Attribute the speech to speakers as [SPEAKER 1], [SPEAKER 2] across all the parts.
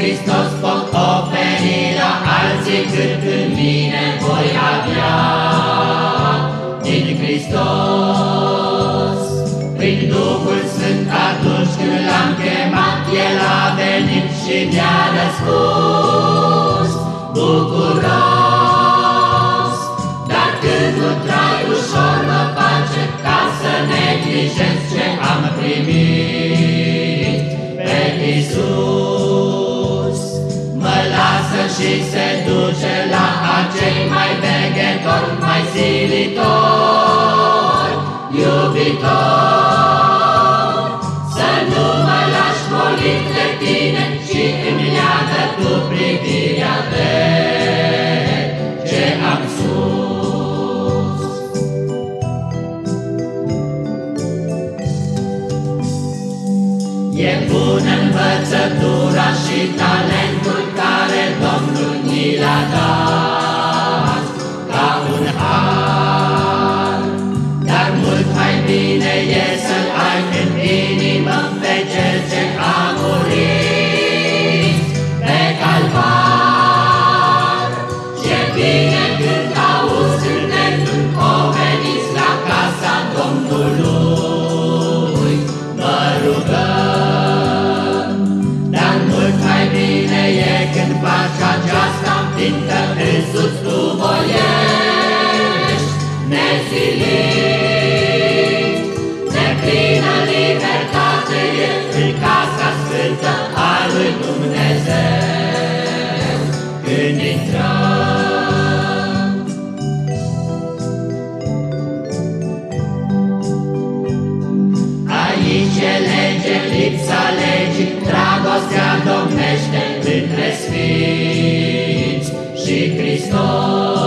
[SPEAKER 1] Hristos pot oferi la alții cât în mine voi avea. Din Hristos, prin Duhul Sfânt atunci când l-am chemat, El a venit și mi-a răspuns. Bucur și se duce la acei mai veghetori, mai silitori, iubitori. Să nu mă lași molit de tine și îmi leagă tu privirea de ce am sus. E bună învățătura și talentul Ah. Când intrăm. Aici e lege, lipsa legii, dragostea domnește între sfinți și Hristos.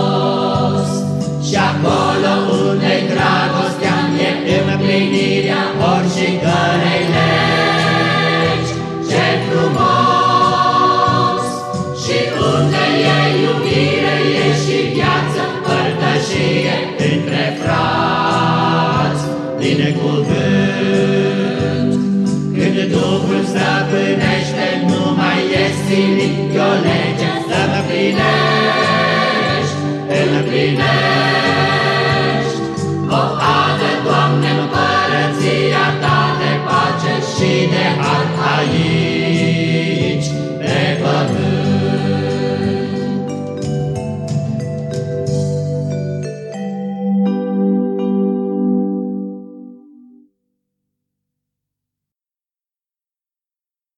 [SPEAKER 1] Unde e iubire, e și viață, părtășie între frați, binecuvânt. Când Duhul stăpânește, nu mai e silit, e o lege să mă plinești, îl plinești.